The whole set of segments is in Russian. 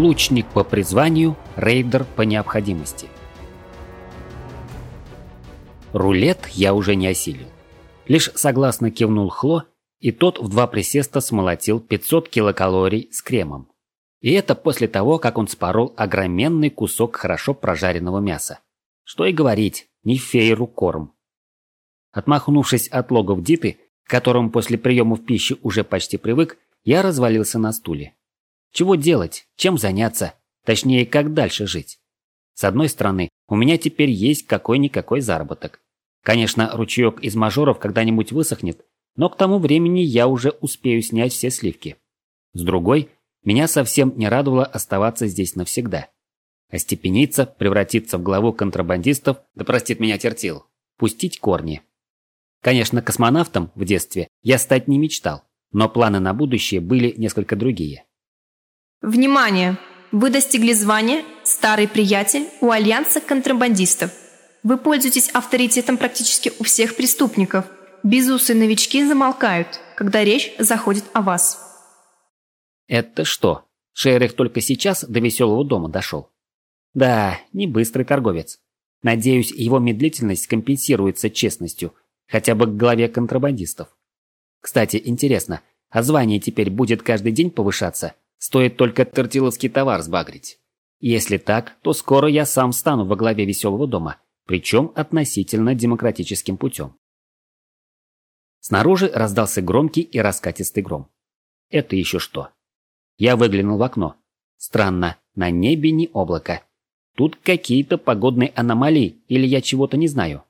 Лучник по призванию, рейдер по необходимости. Рулет я уже не осилил. Лишь согласно кивнул Хло, и тот в два присеста смолотил 500 килокалорий с кремом. И это после того, как он спорол огроменный кусок хорошо прожаренного мяса. Что и говорить, не фейру корм. Отмахнувшись от логов Диты, к которым после приемов пищи уже почти привык, я развалился на стуле. Чего делать? Чем заняться? Точнее, как дальше жить? С одной стороны, у меня теперь есть какой-никакой заработок. Конечно, ручеек из мажоров когда-нибудь высохнет, но к тому времени я уже успею снять все сливки. С другой, меня совсем не радовало оставаться здесь навсегда. Остепениться, превратиться в главу контрабандистов, да простит меня тертил, пустить корни. Конечно, космонавтом в детстве я стать не мечтал, но планы на будущее были несколько другие. Внимание! Вы достигли звания «Старый приятель» у Альянса контрабандистов. Вы пользуетесь авторитетом практически у всех преступников. Безусые новички замолкают, когда речь заходит о вас. Это что, Шерих только сейчас до веселого дома дошел? Да, не быстрый торговец. Надеюсь, его медлительность компенсируется честностью, хотя бы к главе контрабандистов. Кстати, интересно, а звание теперь будет каждый день повышаться Стоит только тортиловский товар сбагрить. Если так, то скоро я сам стану во главе веселого дома, причем относительно демократическим путем. Снаружи раздался громкий и раскатистый гром. Это еще что? Я выглянул в окно. Странно, на небе не облако. Тут какие-то погодные аномалии, или я чего-то не знаю.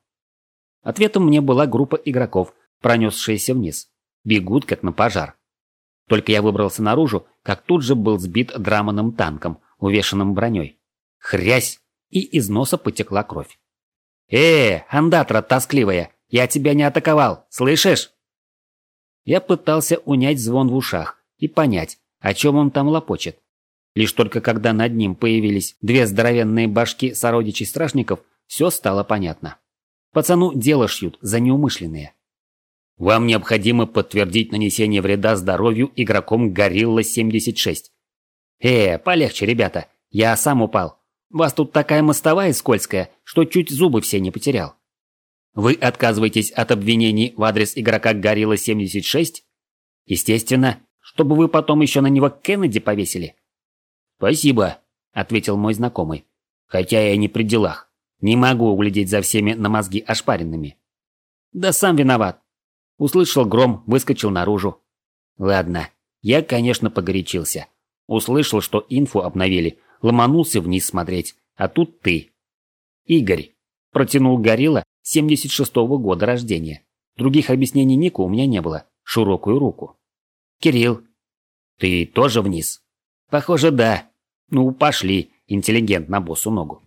Ответом мне была группа игроков, пронесшаяся вниз. Бегут, как на пожар. Только я выбрался наружу, как тут же был сбит драманым танком, увешанным броней. Хрясь! И из носа потекла кровь. «Э, андатра тоскливая, я тебя не атаковал, слышишь?» Я пытался унять звон в ушах и понять, о чем он там лопочет. Лишь только когда над ним появились две здоровенные башки сородичей страшников, все стало понятно. Пацану дело шьют за неумышленные. Вам необходимо подтвердить нанесение вреда здоровью игроком Горилла-76. Э, полегче, ребята. Я сам упал. Вас тут такая мостовая скользкая, что чуть зубы все не потерял. Вы отказываетесь от обвинений в адрес игрока Горилла-76? Естественно, чтобы вы потом еще на него Кеннеди повесили. Спасибо, ответил мой знакомый. Хотя я не при делах. Не могу углядеть за всеми на мозги ошпаренными. Да сам виноват. Услышал гром, выскочил наружу. Ладно, я, конечно, погорячился. Услышал, что инфу обновили, ломанулся вниз смотреть, а тут ты. Игорь. Протянул горилла 76-го года рождения. Других объяснений Нику у меня не было. Широкую руку. Кирилл. Ты тоже вниз? Похоже, да. Ну, пошли, интеллигент на боссу ногу.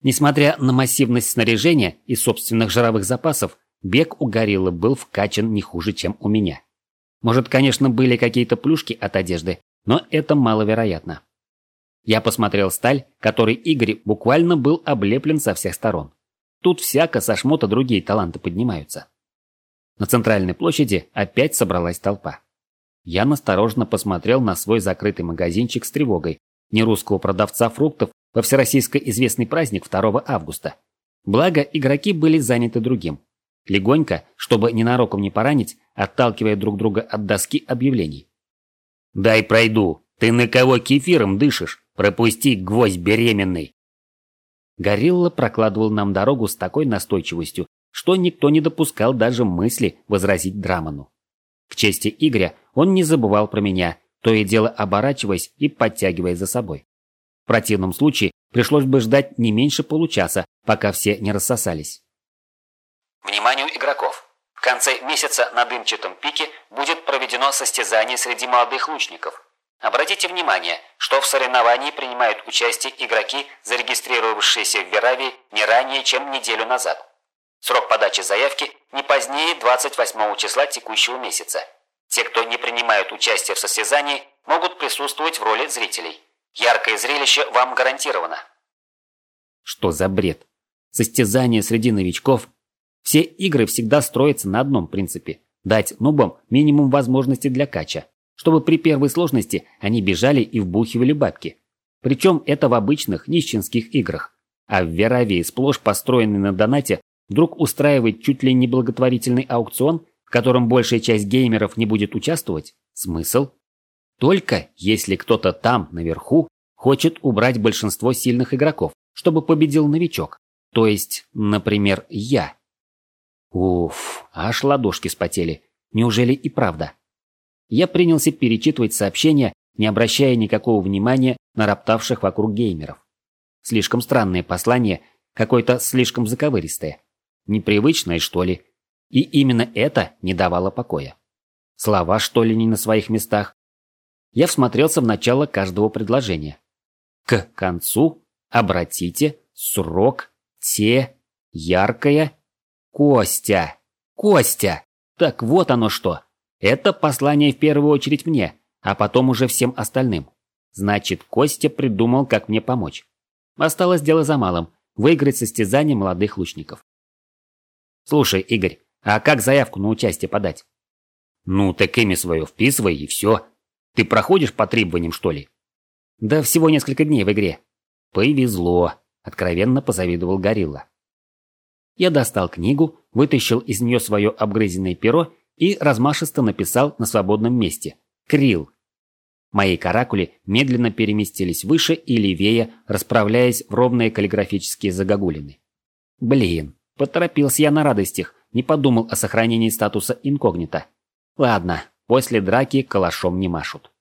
Несмотря на массивность снаряжения и собственных жировых запасов, Бег у гориллы был вкачан не хуже, чем у меня. Может, конечно, были какие-то плюшки от одежды, но это маловероятно. Я посмотрел сталь, которой Игорь буквально был облеплен со всех сторон. Тут всяко со шмота другие таланты поднимаются. На центральной площади опять собралась толпа. Я настороженно посмотрел на свой закрытый магазинчик с тревогой, нерусского продавца фруктов во всероссийско известный праздник 2 августа. Благо, игроки были заняты другим. Легонько, чтобы ненароком не поранить, отталкивая друг друга от доски объявлений. «Дай пройду! Ты на кого кефиром дышишь? Пропусти, гвоздь беременный!» Горилла прокладывал нам дорогу с такой настойчивостью, что никто не допускал даже мысли возразить Драману. К чести Игоря он не забывал про меня, то и дело оборачиваясь и подтягивая за собой. В противном случае пришлось бы ждать не меньше получаса, пока все не рассосались. Вниманию игроков! В конце месяца на дымчатом пике будет проведено состязание среди молодых лучников. Обратите внимание, что в соревновании принимают участие игроки, зарегистрировавшиеся в Веравии не ранее, чем неделю назад. Срок подачи заявки не позднее 28 числа текущего месяца. Те, кто не принимают участие в состязании, могут присутствовать в роли зрителей. Яркое зрелище вам гарантировано. Что за бред? Состязание среди новичков все игры всегда строятся на одном принципе – дать нубам минимум возможностей для кача, чтобы при первой сложности они бежали и вбухивали бабки. Причем это в обычных нищенских играх. А в Веравии, сплошь построенный на донате, вдруг устраивает чуть ли не благотворительный аукцион, в котором большая часть геймеров не будет участвовать? Смысл? Только если кто-то там, наверху, хочет убрать большинство сильных игроков, чтобы победил новичок. То есть, например, я. Уф, аж ладошки спотели. Неужели и правда? Я принялся перечитывать сообщения, не обращая никакого внимания на роптавших вокруг геймеров. Слишком странное послание, какое-то слишком заковыристое. Непривычное, что ли? И именно это не давало покоя. Слова, что ли, не на своих местах? Я всмотрелся в начало каждого предложения. К концу обратите срок те яркое Костя. Костя. Так вот оно что. Это послание в первую очередь мне, а потом уже всем остальным. Значит, Костя придумал, как мне помочь. Осталось дело за малым – выиграть состязание молодых лучников. Слушай, Игорь, а как заявку на участие подать? Ну, так имя свое вписывай и все. Ты проходишь по требованиям, что ли? Да всего несколько дней в игре. Повезло, откровенно позавидовал Горилла. Я достал книгу, вытащил из нее свое обгрызенное перо и размашисто написал на свободном месте «Крил». Мои каракули медленно переместились выше и левее, расправляясь в ровные каллиграфические загогулины. Блин, поторопился я на радостях, не подумал о сохранении статуса инкогнито. Ладно, после драки калашом не машут.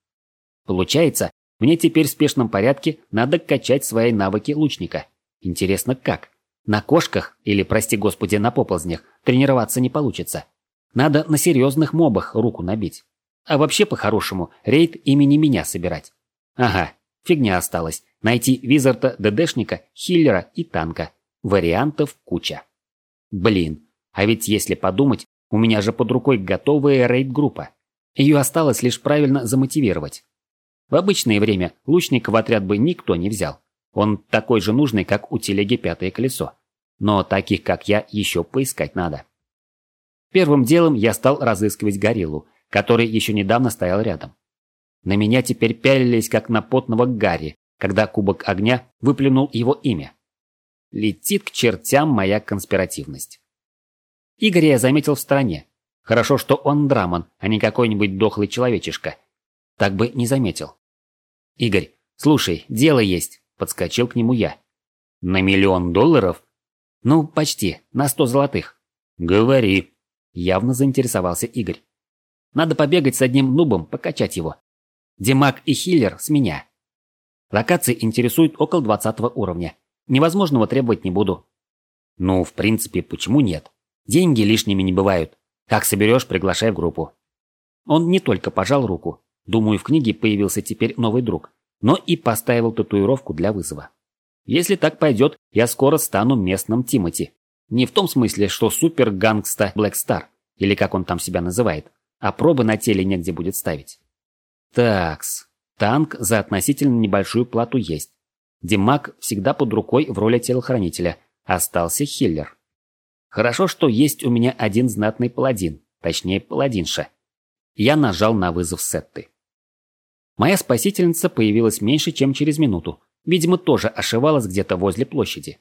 Получается, мне теперь в спешном порядке надо качать свои навыки лучника. Интересно, как? На кошках, или, прости господи, на поползнях, тренироваться не получится. Надо на серьезных мобах руку набить. А вообще, по-хорошему, рейд имени меня собирать. Ага, фигня осталась. Найти визарта, ДДшника, хиллера и танка. Вариантов куча. Блин, а ведь если подумать, у меня же под рукой готовая рейд-группа. Ее осталось лишь правильно замотивировать. В обычное время лучника в отряд бы никто не взял. Он такой же нужный, как у телеги пятое колесо. Но таких, как я, еще поискать надо. Первым делом я стал разыскивать гориллу, который еще недавно стоял рядом. На меня теперь пялились, как на потного Гарри, когда кубок огня выплюнул его имя. Летит к чертям моя конспиративность. Игоря я заметил в стороне. Хорошо, что он драман, а не какой-нибудь дохлый человечишка. Так бы не заметил. Игорь, слушай, дело есть. Подскочил к нему я. «На миллион долларов?» «Ну, почти. На сто золотых». «Говори». Явно заинтересовался Игорь. «Надо побегать с одним нубом, покачать его. Демак и Хиллер с меня. Локации интересуют около двадцатого уровня. Невозможного требовать не буду». «Ну, в принципе, почему нет? Деньги лишними не бывают. Как соберешь, приглашай в группу». Он не только пожал руку. Думаю, в книге появился теперь новый друг но и поставил татуировку для вызова. Если так пойдет, я скоро стану местным Тимати. Не в том смысле, что супер-гангста Блэк Стар, или как он там себя называет, а пробы на теле негде будет ставить. Такс, танк за относительно небольшую плату есть. Димак всегда под рукой в роли телохранителя, остался хиллер. Хорошо, что есть у меня один знатный паладин, точнее паладинша. Я нажал на вызов Сетты. Моя спасительница появилась меньше, чем через минуту. Видимо, тоже ошивалась где-то возле площади.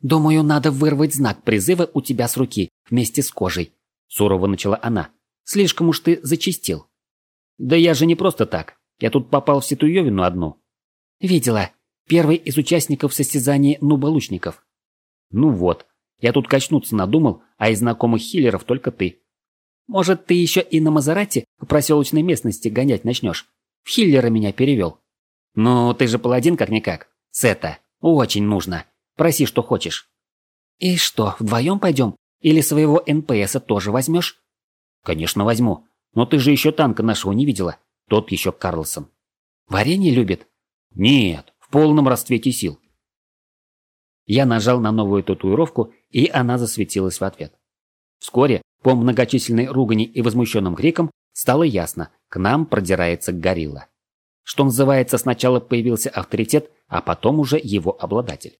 «Думаю, надо вырвать знак призыва у тебя с руки, вместе с кожей», – сурово начала она. «Слишком уж ты зачистил». «Да я же не просто так. Я тут попал в Ситуевину одну». «Видела. Первый из участников состязания нуба-лучников». «Ну вот. Я тут качнуться надумал, а из знакомых хиллеров только ты. Может, ты еще и на Мазерате по проселочной местности гонять начнешь? В Хиллера меня перевел. Ну, ты же паладин как-никак. Сета. Очень нужно. Проси, что хочешь. И что, вдвоем пойдем? Или своего НПСа тоже возьмешь? Конечно, возьму. Но ты же еще танка нашего не видела. Тот еще Карлсон. Варенье любит? Нет, в полном расцвете сил. Я нажал на новую татуировку, и она засветилась в ответ. Вскоре, по многочисленной ругани и возмущенным крикам, стало ясно, к нам продирается горилла. Что называется, сначала появился авторитет, а потом уже его обладатель.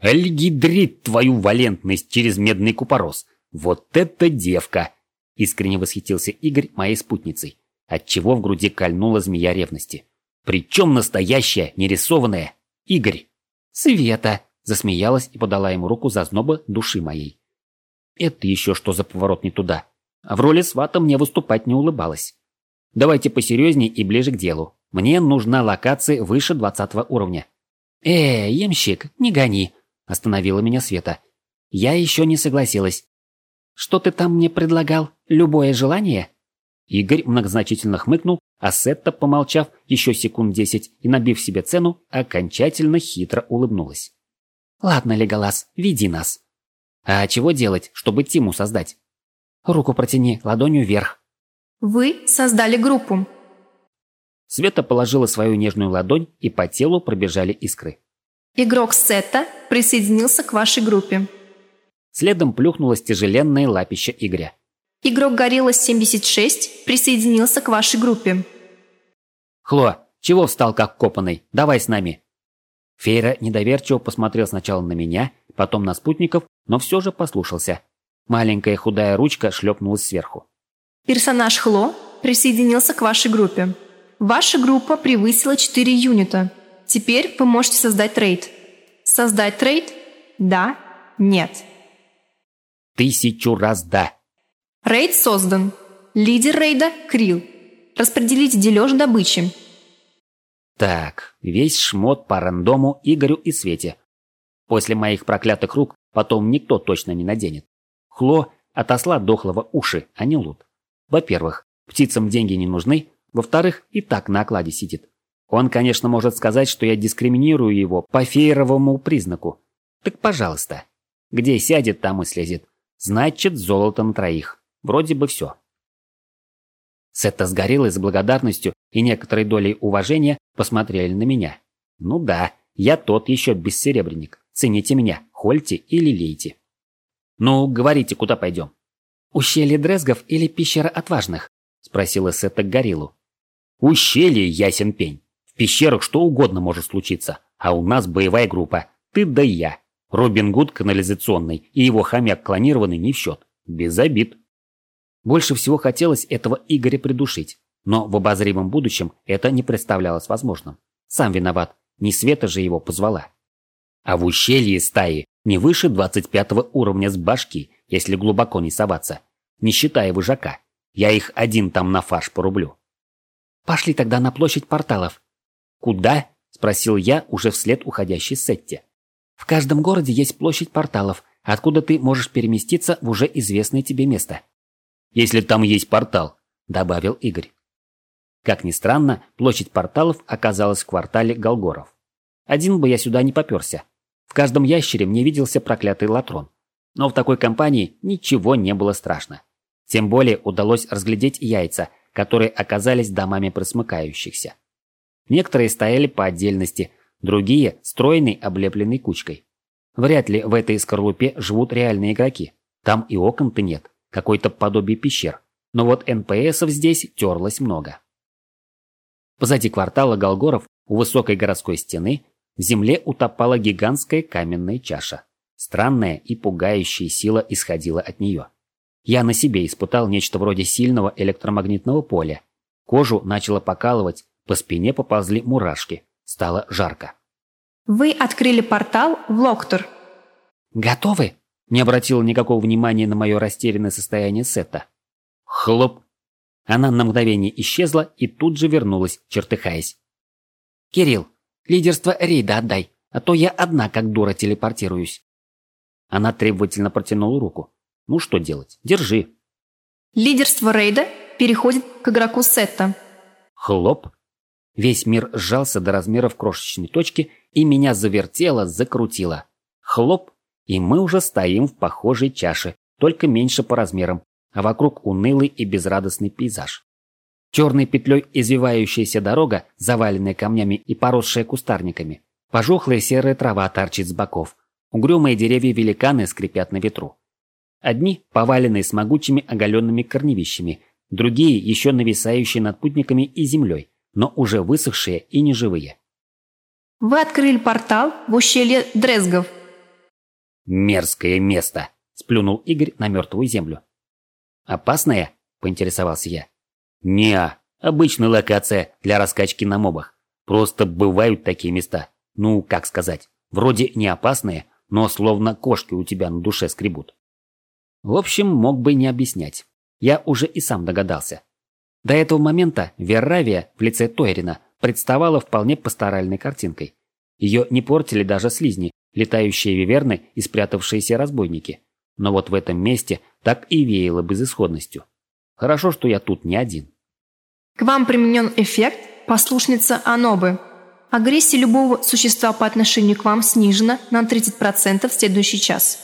«Альгидрит твою валентность через медный купорос! Вот это девка!» Искренне восхитился Игорь моей спутницей. отчего в груди кольнула змея ревности. Причем настоящая, нерисованная. Игорь. Света, засмеялась и подала ему руку за зноба души моей. Это еще что за поворот не туда? А в роли свата мне выступать не улыбалась. Давайте посерьезней и ближе к делу. Мне нужна локация выше двадцатого уровня. «Э, ямщик, не гони!» – остановила меня Света. Я еще не согласилась. «Что ты там мне предлагал? Любое желание?» Игорь многозначительно хмыкнул, а Сетта, помолчав еще секунд десять и набив себе цену, окончательно хитро улыбнулась. «Ладно, Леголас, веди нас». «А чего делать, чтобы Тиму создать?» «Руку протяни, ладонью вверх». «Вы создали группу». Света положила свою нежную ладонь, и по телу пробежали искры. «Игрок Сетта присоединился к вашей группе». Следом плюхнулось тяжеленное лапище Игоря. Игрок Горилла 76 присоединился к вашей группе. Хло, чего встал как копанный? Давай с нами. Фейра недоверчиво посмотрел сначала на меня, потом на спутников, но все же послушался. Маленькая худая ручка шлепнулась сверху. Персонаж Хло присоединился к вашей группе. Ваша группа превысила 4 юнита. Теперь вы можете создать рейд. Создать рейд? Да? Нет? Тысячу раз да. Рейд создан. Лидер рейда – Крил. Распределить дележ добычи. Так, весь шмот по рандому Игорю и Свете. После моих проклятых рук потом никто точно не наденет. Хло от осла дохлого уши, а не лут. Во-первых, птицам деньги не нужны. Во-вторых, и так на окладе сидит. Он, конечно, может сказать, что я дискриминирую его по фейеровому признаку. Так пожалуйста. Где сядет, там и слезет. Значит, золото на троих. Вроде бы все. Сетта с с благодарностью и некоторой долей уважения посмотрели на меня. Ну да, я тот еще бессеребренник. Цените меня, хольте или лейте. Ну, говорите, куда пойдем? Ущелье Дрезгов или пещера отважных? Спросила Сетта гориллу. Ущелье, ясен пень. В пещерах что угодно может случиться. А у нас боевая группа. Ты да я. Робин Гуд канализационный и его хомяк клонированный не в счет. Без обид. Больше всего хотелось этого Игоря придушить. Но в обозримом будущем это не представлялось возможным. Сам виноват. Не Света же его позвала. А в ущелье стаи не выше 25 уровня с башки, если глубоко не соваться. Не считая выжака. Я их один там на фарш порублю. Пошли тогда на площадь порталов. Куда? Спросил я уже вслед уходящей Сетте. В каждом городе есть площадь порталов, откуда ты можешь переместиться в уже известное тебе место. Если там есть портал, добавил Игорь. Как ни странно, площадь порталов оказалась в квартале Голгоров. Один бы я сюда не поперся. В каждом ящере мне виделся проклятый латрон. Но в такой компании ничего не было страшно. Тем более удалось разглядеть яйца, которые оказались домами присмыкающихся. Некоторые стояли по отдельности, Другие – стройной, облепленной кучкой. Вряд ли в этой скорлупе живут реальные игроки. Там и окон-то нет, какое-то подобие пещер. Но вот НПСов здесь терлось много. Позади квартала Голгоров, у высокой городской стены, в земле утопала гигантская каменная чаша. Странная и пугающая сила исходила от нее. Я на себе испытал нечто вроде сильного электромагнитного поля. Кожу начало покалывать, по спине поползли мурашки. Стало жарко. Вы открыли портал в Локтор. Готовы? Не обратила никакого внимания на мое растерянное состояние Сета. Хлоп. Она на мгновение исчезла и тут же вернулась, чертыхаясь. «Кирилл, лидерство рейда отдай, а то я одна как дура телепортируюсь». Она требовательно протянула руку. «Ну что делать? Держи». Лидерство рейда переходит к игроку Сетта. Хлоп. Весь мир сжался до размеров крошечной точки, и меня завертело, закрутило. Хлоп, и мы уже стоим в похожей чаше, только меньше по размерам, а вокруг унылый и безрадостный пейзаж. Черной петлей извивающаяся дорога, заваленная камнями и поросшая кустарниками. Пожухлая серая трава торчит с боков. Угрюмые деревья-великаны скрипят на ветру. Одни поваленные с могучими оголенными корневищами, другие еще нависающие над путниками и землей но уже высохшие и неживые. Вы открыли портал в ущелье Дрезгов. Мерзкое место, сплюнул Игорь на мертвую землю. Опасное? Поинтересовался я. Неа, Обычная локация для раскачки на мобах. Просто бывают такие места. Ну, как сказать, вроде не опасные, но словно кошки у тебя на душе скребут. В общем, мог бы не объяснять. Я уже и сам догадался. До этого момента Верравия в лице Тойрина представала вполне пасторальной картинкой. Ее не портили даже слизни, летающие виверны и спрятавшиеся разбойники. Но вот в этом месте так и веяло безысходностью. Хорошо, что я тут не один. К вам применен эффект послушница Анобы. Агрессия любого существа по отношению к вам снижена на 30% в следующий час.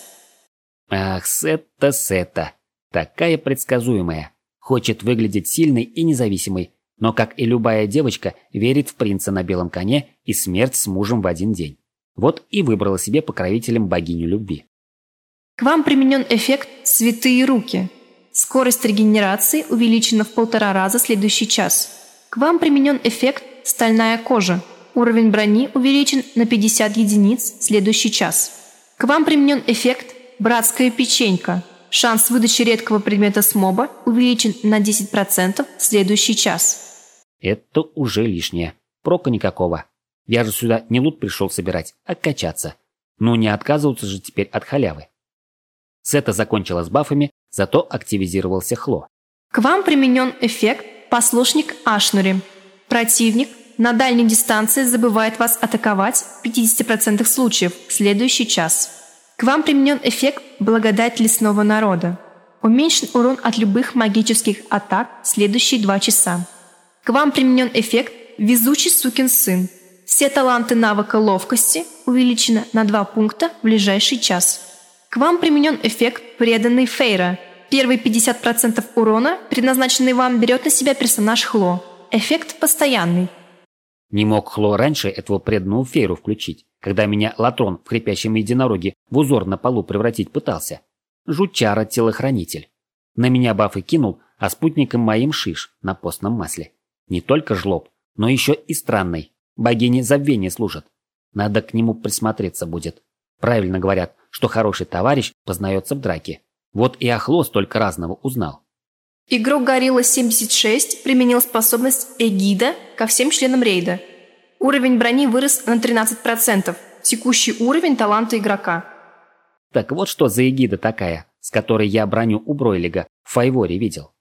Ах, Сетта, Сетта. Такая предсказуемая. Хочет выглядеть сильной и независимой, но, как и любая девочка, верит в принца на белом коне и смерть с мужем в один день. Вот и выбрала себе покровителем богиню любви. К вам применен эффект «святые руки». Скорость регенерации увеличена в полтора раза следующий час. К вам применен эффект «стальная кожа». Уровень брони увеличен на 50 единиц следующий час. К вам применен эффект «братская печенька». Шанс выдачи редкого предмета с моба увеличен на 10% следующий час. Это уже лишнее. Прока никакого. Я же сюда не лут пришел собирать, а качаться. Ну не отказываться же теперь от халявы. Сета закончила с бафами, зато активизировался Хло. К вам применен эффект «Послушник Ашнури». Противник на дальней дистанции забывает вас атаковать в 50% случаев в следующий час. К вам применен эффект «Благодать лесного народа». Уменьшен урон от любых магических атак в следующие два часа. К вам применен эффект «Везучий сукин сын». Все таланты навыка ловкости увеличены на 2 пункта в ближайший час. К вам применен эффект «Преданный Фейра». Первые 50% урона, предназначенный вам, берет на себя персонаж Хло. Эффект постоянный. Не мог Хло раньше этого преданного Фейру включить, когда меня Латрон в хрипящем единороге в узор на полу превратить пытался. Жучара-телохранитель. На меня бафы кинул, а спутником моим шиш на постном масле. Не только жлоб, но еще и странный. Богине забвения служат. Надо к нему присмотреться будет. Правильно говорят, что хороший товарищ познается в драке. Вот и Ахло столько разного узнал. Игрок Горилла 76 применил способность Эгида ко всем членам рейда. Уровень брони вырос на 13%. Текущий уровень таланта игрока. Так вот что за эгида такая, с которой я броню у Бройлига в Файворе видел.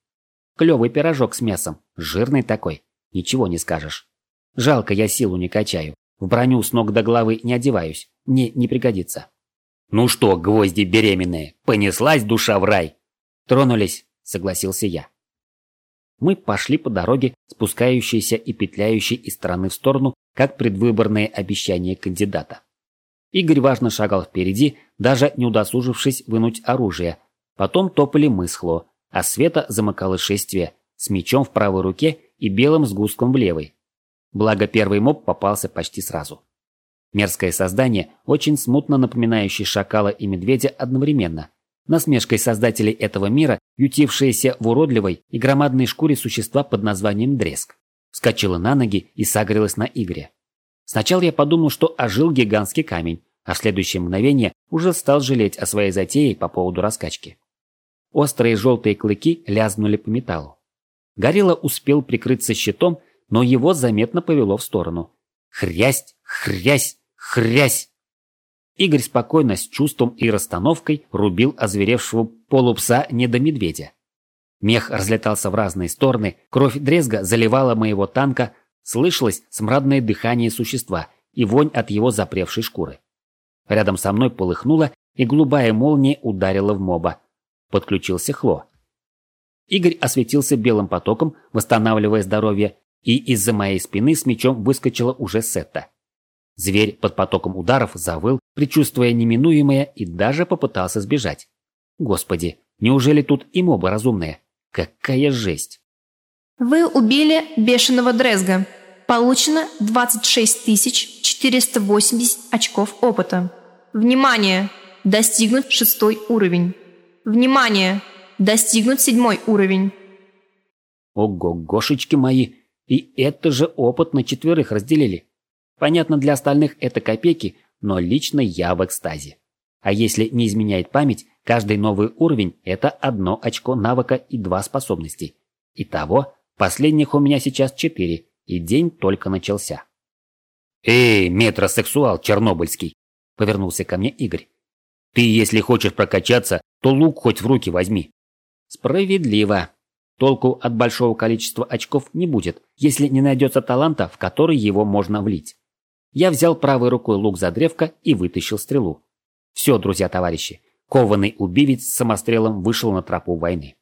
Клевый пирожок с мясом, жирный такой, ничего не скажешь. Жалко, я силу не качаю. В броню с ног до головы не одеваюсь. Мне не пригодится. Ну что, гвозди беременные, понеслась душа в рай? Тронулись, согласился я. Мы пошли по дороге, спускающейся и петляющей из стороны в сторону, как предвыборные обещания кандидата. Игорь важно шагал впереди, даже не удосужившись вынуть оружие. Потом топали мы с Хло, а Света замыкала шествие, с мечом в правой руке и белым сгустком в левой. Благо первый моб попался почти сразу. Мерзкое создание, очень смутно напоминающее шакала и медведя одновременно. Насмешкой создателей этого мира, ютившееся в уродливой и громадной шкуре существа под названием Дреск. Вскочила на ноги и сагрилась на Игоре. Сначала я подумал, что ожил гигантский камень, а в следующее мгновение уже стал жалеть о своей затее по поводу раскачки. Острые желтые клыки лязнули по металлу. Горилла успел прикрыться щитом но его заметно повело в сторону. Хрясть, хрясь, хрясь. Игорь спокойно, с чувством и расстановкой рубил озверевшего полупса недомедведя. Мех разлетался в разные стороны, кровь дрезга заливала моего танка, слышалось смрадное дыхание существа и вонь от его запревшей шкуры. Рядом со мной полыхнуло, и голубая молния ударила в моба. Подключился Хло. Игорь осветился белым потоком, восстанавливая здоровье, и из-за моей спины с мечом выскочила уже Сетта. Зверь под потоком ударов завыл, предчувствуя неминуемое, и даже попытался сбежать. Господи, неужели тут и мобы разумные? Какая жесть! Вы убили бешеного Дрезга. Получено 26 480 очков опыта. Внимание! Достигнут шестой уровень. Внимание! Достигнут седьмой уровень. Ого, гошечки мои! И это же опыт на четверых разделили. Понятно, для остальных это копейки, но лично я в экстазе. А если не изменяет память, каждый новый уровень – это одно очко навыка и два способностей. Итого Последних у меня сейчас четыре, и день только начался. «Эй, метросексуал чернобыльский!» – повернулся ко мне Игорь. «Ты, если хочешь прокачаться, то лук хоть в руки возьми». Справедливо. Толку от большого количества очков не будет, если не найдется таланта, в который его можно влить. Я взял правой рукой лук за древко и вытащил стрелу. Все, друзья-товарищи, кованый убивец с самострелом вышел на тропу войны.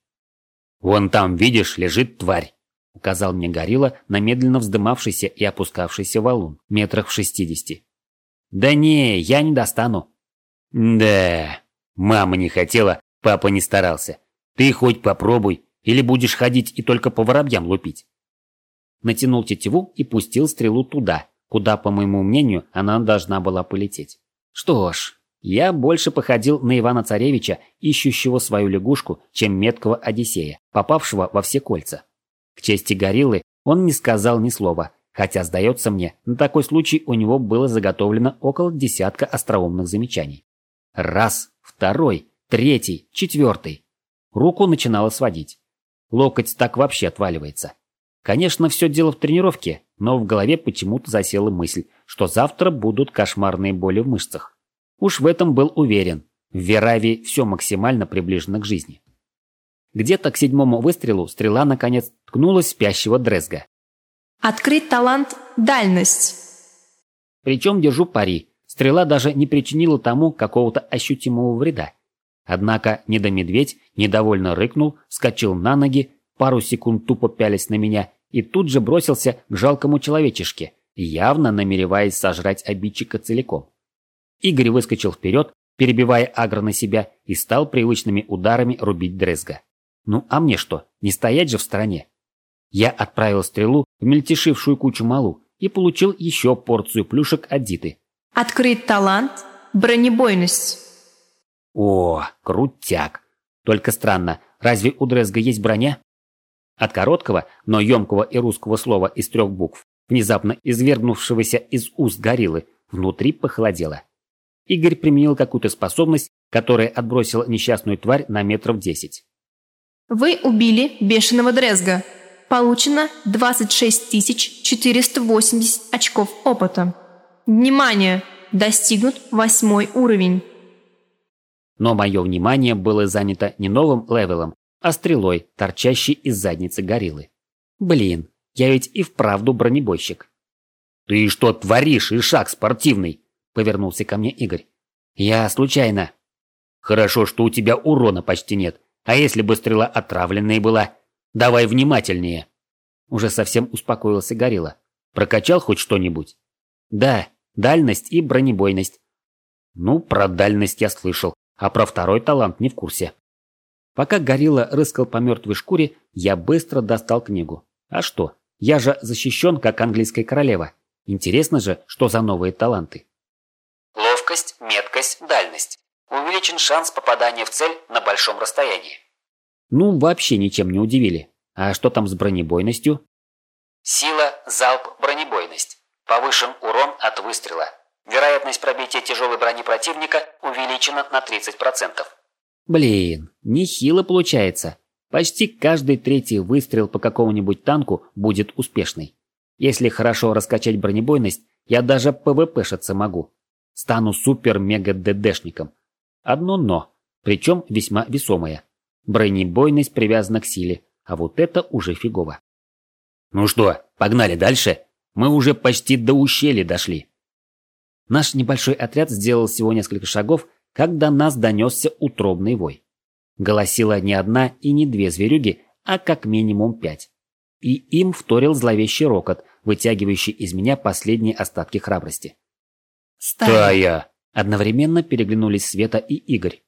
«Вон там, видишь, лежит тварь», — указал мне горилла на медленно вздымавшийся и опускавшийся валун, метрах в шестидесяти. «Да не, я не достану». «Да, мама не хотела, папа не старался. Ты хоть попробуй, или будешь ходить и только по воробьям лупить?» Натянул тетиву и пустил стрелу туда, куда, по моему мнению, она должна была полететь. Что ж, я больше походил на Ивана Царевича, ищущего свою лягушку, чем меткого Одиссея, попавшего во все кольца. К чести гориллы он не сказал ни слова, хотя, сдается мне, на такой случай у него было заготовлено около десятка остроумных замечаний. Раз, второй, третий, четвертый. Руку начинало сводить. Локоть так вообще отваливается. Конечно, все дело в тренировке, но в голове почему-то засела мысль, что завтра будут кошмарные боли в мышцах. Уж в этом был уверен. В Веравии все максимально приближено к жизни. Где-то к седьмому выстрелу стрела наконец ткнулась спящего Дрезга. Открыть талант «Дальность». Причем держу пари. Стрела даже не причинила тому какого-то ощутимого вреда. Однако недомедведь недовольно рыкнул, вскочил на ноги, пару секунд тупо пялись на меня и тут же бросился к жалкому человечешке, явно намереваясь сожрать обидчика целиком. Игорь выскочил вперед, перебивая агро на себя, и стал привычными ударами рубить Дрезга. Ну а мне что, не стоять же в стороне? Я отправил стрелу в мельтешившую кучу малу и получил еще порцию плюшек от Диты. Открыть талант «Бронебойность». О, крутяк. Только странно, разве у Дрезга есть броня? От короткого, но емкого и русского слова из трех букв, внезапно извергнувшегося из уст гориллы, внутри похолодело. Игорь применил какую-то способность, которая отбросила несчастную тварь на метров десять. Вы убили бешеного Дрезга. Получено 26 480 очков опыта. Внимание! Достигнут восьмой уровень. Но мое внимание было занято не новым левелом, а стрелой, торчащей из задницы гориллы. Блин, я ведь и вправду бронебойщик. «Ты что творишь, Ишак спортивный?» – повернулся ко мне Игорь. «Я случайно». «Хорошо, что у тебя урона почти нет. А если бы стрела отравленная была? Давай внимательнее». Уже совсем успокоился Горилла. «Прокачал хоть что-нибудь?» «Да, дальность и бронебойность». «Ну, про дальность я слышал, а про второй талант не в курсе». Пока Горилла рыскал по мертвой шкуре, я быстро достал книгу. А что? Я же защищен, как английская королева. Интересно же, что за новые таланты. Ловкость, меткость, дальность. Увеличен шанс попадания в цель на большом расстоянии. Ну, вообще ничем не удивили. А что там с бронебойностью? Сила, залп, бронебойность. Повышен урон от выстрела. Вероятность пробития тяжелой брони противника увеличена на 30%. Блин, нехило получается. Почти каждый третий выстрел по какому-нибудь танку будет успешный. Если хорошо раскачать бронебойность, я даже ПВПшиться могу. Стану супер-мега-ДДшником. Одно «но», причем весьма весомое. Бронебойность привязана к силе, а вот это уже фигово. «Ну что, погнали дальше? Мы уже почти до ущелья дошли». Наш небольшой отряд сделал всего несколько шагов, когда нас донесся утробный вой. Голосила не одна и не две зверюги, а как минимум пять. И им вторил зловещий рокот, вытягивающий из меня последние остатки храбрости. «Стая!» Одновременно переглянулись Света и Игорь.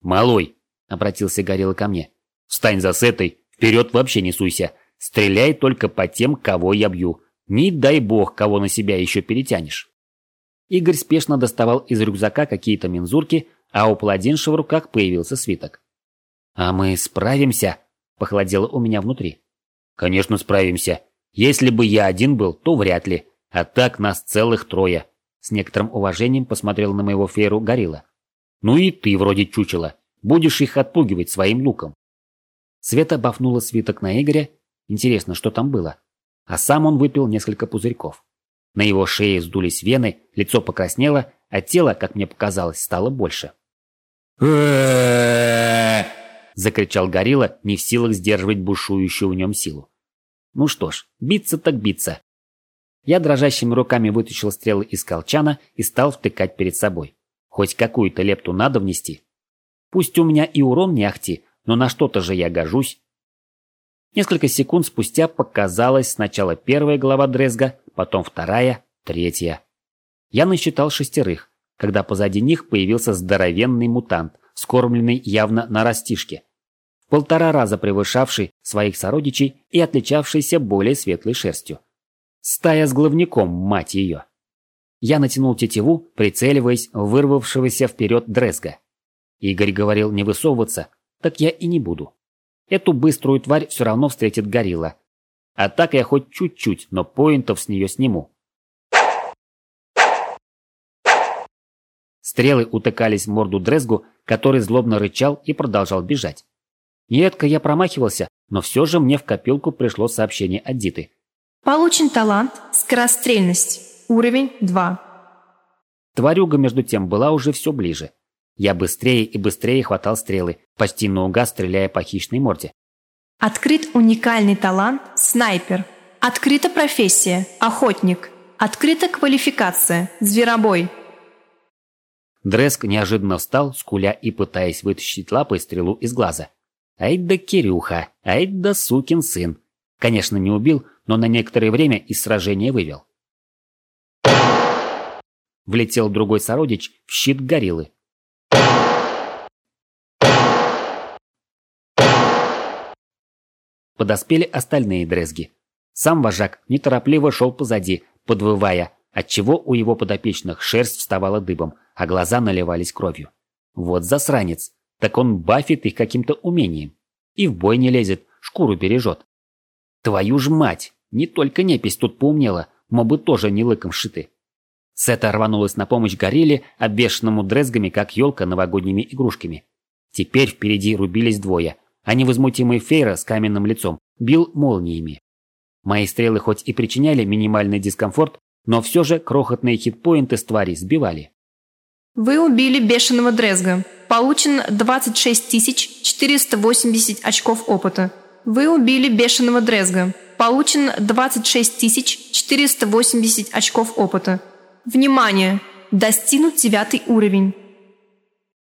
«Малой!» – обратился Горилла ко мне. «Встань за сетой, вперед вообще не суйся. Стреляй только по тем, кого я бью. Не дай бог, кого на себя еще перетянешь». Игорь спешно доставал из рюкзака какие-то мензурки, а у паладинши в руках появился свиток. «А мы справимся?» – похолодело у меня внутри. «Конечно справимся. Если бы я один был, то вряд ли. А так нас целых трое. С некоторым уважением посмотрел на моего фейру горилла. Ну и ты вроде чучела. Будешь их отпугивать своим луком. Света бафнула свиток на Игоря, Интересно, что там было? А сам он выпил несколько пузырьков. На его шее сдулись вены, лицо покраснело, а тело, как мне показалось, стало больше. закричал горилла, не в силах сдерживать бушующую в нем силу. Ну что ж, биться так биться. Я дрожащими руками вытащил стрелы из колчана и стал втыкать перед собой. Хоть какую-то лепту надо внести. Пусть у меня и урон не ахти, но на что-то же я гожусь. Несколько секунд спустя показалась сначала первая глава Дрезга, потом вторая, третья. Я насчитал шестерых, когда позади них появился здоровенный мутант, скормленный явно на растишке, в полтора раза превышавший своих сородичей и отличавшийся более светлой шерстью. Стая с главняком, мать ее. Я натянул тетиву, прицеливаясь вырвавшегося вперед Дрезга. Игорь говорил не высовываться, так я и не буду. Эту быструю тварь все равно встретит горилла. А так я хоть чуть-чуть, но поинтов с нее сниму. Стрелы утыкались в морду Дрезгу, который злобно рычал и продолжал бежать. Нередко я промахивался, но все же мне в копилку пришло сообщение от Диты. Получен талант «Скорострельность». Уровень 2. Тварюга, между тем, была уже все ближе. Я быстрее и быстрее хватал стрелы, почти наугад стреляя по хищной морде. Открыт уникальный талант «Снайпер». Открыта профессия «Охотник». Открыта квалификация «Зверобой». Дреск неожиданно встал, скуля и пытаясь вытащить лапой стрелу из глаза. Ай да Кирюха, ай да сукин сын. Конечно, не убил, но на некоторое время из сражения вывел. Влетел другой сородич в щит гориллы. Подоспели остальные дрезги. Сам вожак неторопливо шел позади, подвывая, отчего у его подопечных шерсть вставала дыбом, а глаза наливались кровью. Вот засранец, так он бафит их каким-то умением. И в бой не лезет, шкуру бережет. Твою ж мать, не только непись тут поумнела, мобы тоже не лыком шиты. Сета рванулась на помощь горилле, обвешанному дрезгами, как елка, новогодними игрушками. Теперь впереди рубились двое, а невозмутимый Фейра с каменным лицом бил молниями. Мои стрелы хоть и причиняли минимальный дискомфорт, но все же крохотные хитпоинты с тварей сбивали. Вы убили бешеного Дрезга. Получено 26 480 очков опыта. Вы убили бешеного Дрезга. Получено 26 480 очков опыта. Внимание! Достигнут девятый уровень.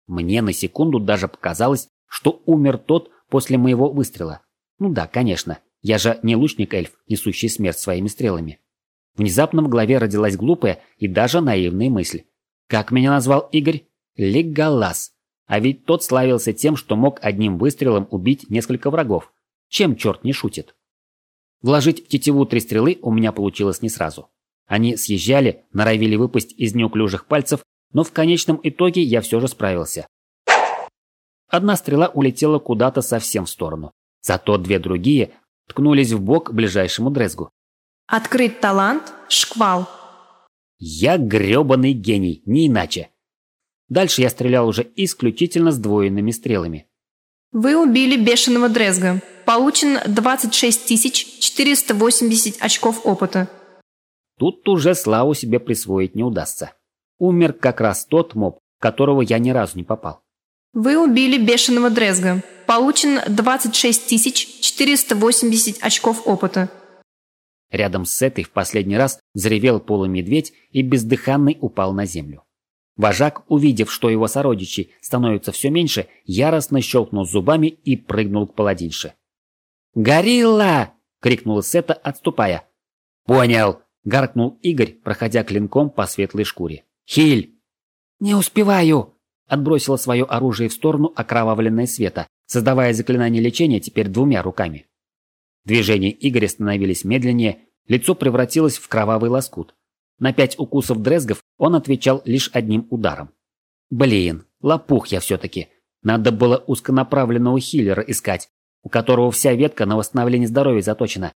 Мне на секунду даже показалось, что умер тот после моего выстрела. Ну да, конечно, я же не лучник-эльф, несущий смерть своими стрелами. Внезапно в голове родилась глупая и даже наивная мысль. Как меня назвал Игорь? Леголас. А ведь тот славился тем, что мог одним выстрелом убить несколько врагов. Чем черт не шутит? Вложить в тетиву три стрелы у меня получилось не сразу. Они съезжали, норовили выпасть из неуклюжих пальцев, но в конечном итоге я все же справился. Одна стрела улетела куда-то совсем в сторону. Зато две другие ткнулись в бок ближайшему дрезгу. Открыть талант «Шквал». Я грёбаный гений, не иначе. Дальше я стрелял уже исключительно сдвоенными стрелами. Вы убили бешеного Дрезга. Получено 26 480 очков опыта. Тут уже славу себе присвоить не удастся. Умер как раз тот моб, которого я ни разу не попал. Вы убили бешеного Дрезга. Получено 26 480 очков опыта. Рядом с этой в последний раз взревел полумедведь и бездыханный упал на землю. Вожак, увидев, что его сородичи становятся все меньше, яростно щелкнул зубами и прыгнул к паладинше. «Горилла!» — крикнула Сета, отступая. «Понял!» — гаркнул Игорь, проходя клинком по светлой шкуре. «Хиль!» «Не успеваю!» — отбросила свое оружие в сторону окровавленной Света, создавая заклинание лечения теперь двумя руками. Движения Игоря становились медленнее, лицо превратилось в кровавый лоскут. На пять укусов дрезгов он отвечал лишь одним ударом. Блин, лопух я все-таки. Надо было узконаправленного хиллера искать, у которого вся ветка на восстановление здоровья заточена.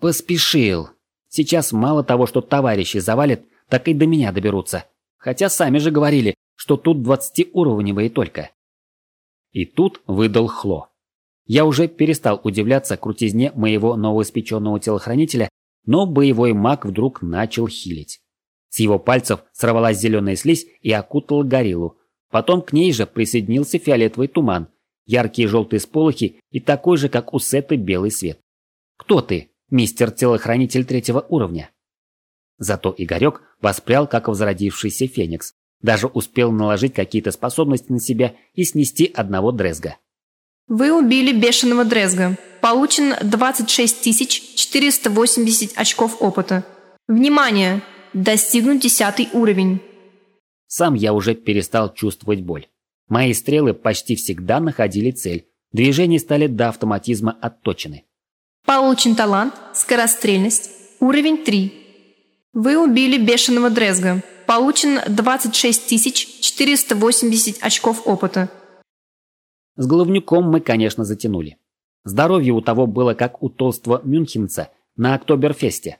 Поспешил. Сейчас мало того, что товарищи завалят, так и до меня доберутся. Хотя сами же говорили, что тут двадцатиуровневые только. И тут выдал Хло. Я уже перестал удивляться крутизне моего новоиспеченного телохранителя, но боевой маг вдруг начал хилить. С его пальцев сорвалась зеленая слизь и окутала гориллу. Потом к ней же присоединился фиолетовый туман, яркие желтые сполохи и такой же, как у Сеты, белый свет. «Кто ты, мистер-телохранитель третьего уровня?» Зато Игорек воспрял, как возродившийся феникс. Даже успел наложить какие-то способности на себя и снести одного дрезга. Вы убили бешеного дрезга. Получено 26 480 очков опыта. Внимание! Достигнут 10 уровень. Сам я уже перестал чувствовать боль. Мои стрелы почти всегда находили цель. Движения стали до автоматизма отточены. Получен талант, скорострельность, уровень 3. Вы убили бешеного дрезга. Получено 26 480 очков опыта. С головнюком мы, конечно, затянули. Здоровье у того было как у толстого мюнхенца на Октоберфесте.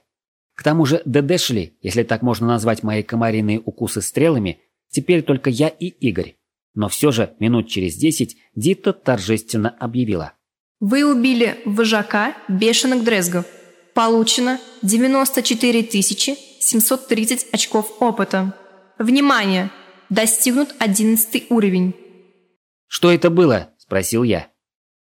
К тому же Дедешли, если так можно назвать мои комариные укусы стрелами, теперь только я и Игорь. Но все же минут через десять Дита торжественно объявила. Вы убили вожака бешеных дрезгов. Получено 94 730 очков опыта. Внимание! Достигнут 11 уровень. «Что это было?» – спросил я.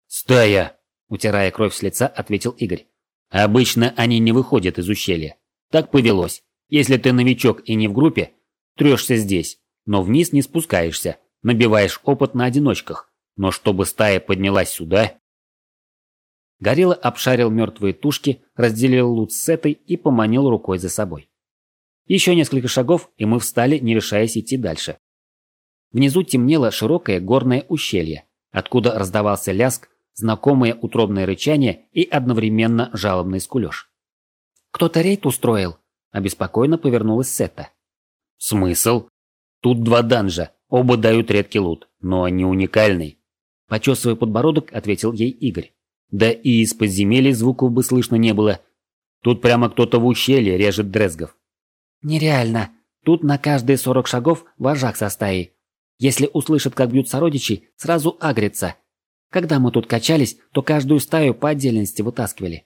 «Стая!» – утирая кровь с лица, ответил Игорь. «Обычно они не выходят из ущелья. Так повелось. Если ты новичок и не в группе, трешься здесь, но вниз не спускаешься, набиваешь опыт на одиночках. Но чтобы стая поднялась сюда...» Горилла обшарил мертвые тушки, разделил лут с этой и поманил рукой за собой. Еще несколько шагов, и мы встали, не решаясь идти дальше. Внизу темнело широкое горное ущелье, откуда раздавался ляск, знакомое утробное рычание и одновременно жалобный скулеж. «Кто-то рейд устроил?» – обеспокоенно повернулась Сетта. «Смысл? Тут два данжа, оба дают редкий лут, но они уникальный». Почесывая подбородок, ответил ей Игорь. Да и из подземелий звуков бы слышно не было. Тут прямо кто-то в ущелье режет дрезгов. «Нереально. Тут на каждые сорок шагов вожак со стаей. Если услышит, как бьют сородичей, сразу агрится. Когда мы тут качались, то каждую стаю по отдельности вытаскивали.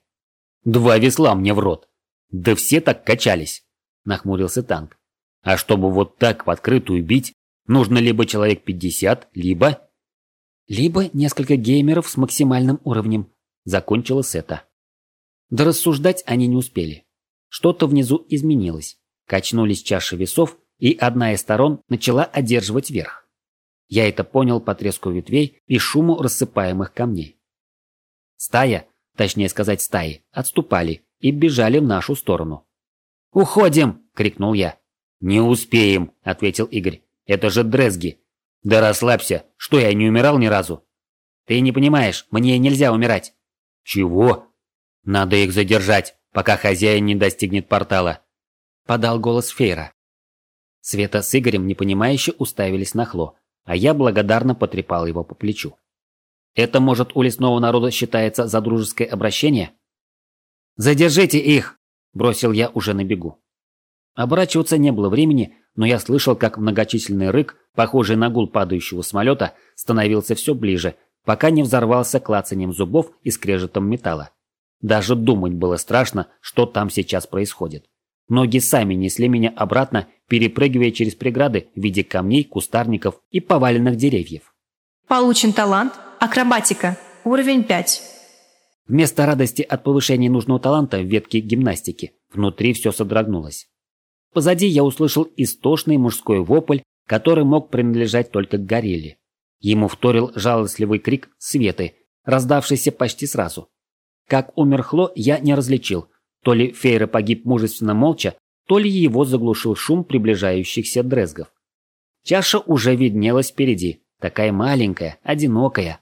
Два весла мне в рот. Да все так качались, нахмурился танк. А чтобы вот так в открытую бить, нужно либо человек 50, либо... Либо несколько геймеров с максимальным уровнем, закончила Сета. Да рассуждать они не успели. Что-то внизу изменилось. Качнулись чаши весов, и одна из сторон начала одерживать верх. Я это понял по треску ветвей и шуму рассыпаемых камней. Стая, точнее сказать стаи, отступали и бежали в нашу сторону. «Уходим!» – крикнул я. «Не успеем!» – ответил Игорь. «Это же дрезги!» «Да расслабься! Что, я не умирал ни разу?» «Ты не понимаешь, мне нельзя умирать!» «Чего?» «Надо их задержать, пока хозяин не достигнет портала!» Подал голос Фейра. Света с Игорем непонимающе уставились на Хло, а я благодарно потрепал его по плечу. Это, может, у лесного народа считается за дружеское обращение? «Задержите их!» – бросил я уже на бегу. Оборачиваться не было времени, но я слышал, как многочисленный рык, похожий на гул падающего самолета, становился все ближе, пока не взорвался клацанием зубов и скрежетом металла. Даже думать было страшно, что там сейчас происходит. Ноги сами несли меня обратно, перепрыгивая через преграды в виде камней, кустарников и поваленных деревьев. Получен талант «Акробатика», уровень 5. Вместо радости от повышения нужного таланта в ветке гимнастики, внутри все содрогнулось. Позади я услышал истошный мужской вопль, который мог принадлежать только горилле. Ему вторил жалостливый крик Светы, раздавшийся почти сразу. Как умер Хло, я не различил – то ли Фейра погиб мужественно молча, то ли его заглушил шум приближающихся дрезгов. Чаша уже виднелась впереди, такая маленькая, одинокая.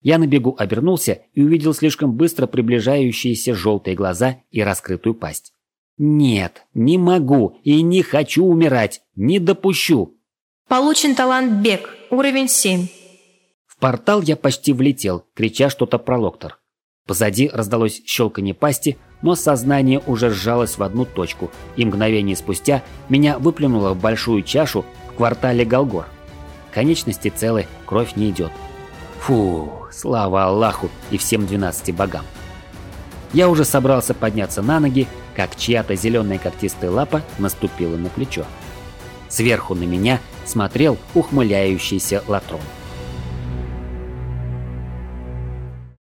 Я на бегу обернулся и увидел слишком быстро приближающиеся желтые глаза и раскрытую пасть. Нет, не могу и не хочу умирать, не допущу. Получен талант бег, уровень 7. В портал я почти влетел, крича что-то про локтор. Позади раздалось щелканье пасти, но сознание уже сжалось в одну точку, и мгновение спустя меня выплюнуло в большую чашу в квартале Голгор. Конечности целы, кровь не идет. Фу, слава Аллаху и всем 12 богам. Я уже собрался подняться на ноги, как чья-то зеленая когтистая лапа наступила на плечо. Сверху на меня смотрел ухмыляющийся Латрон.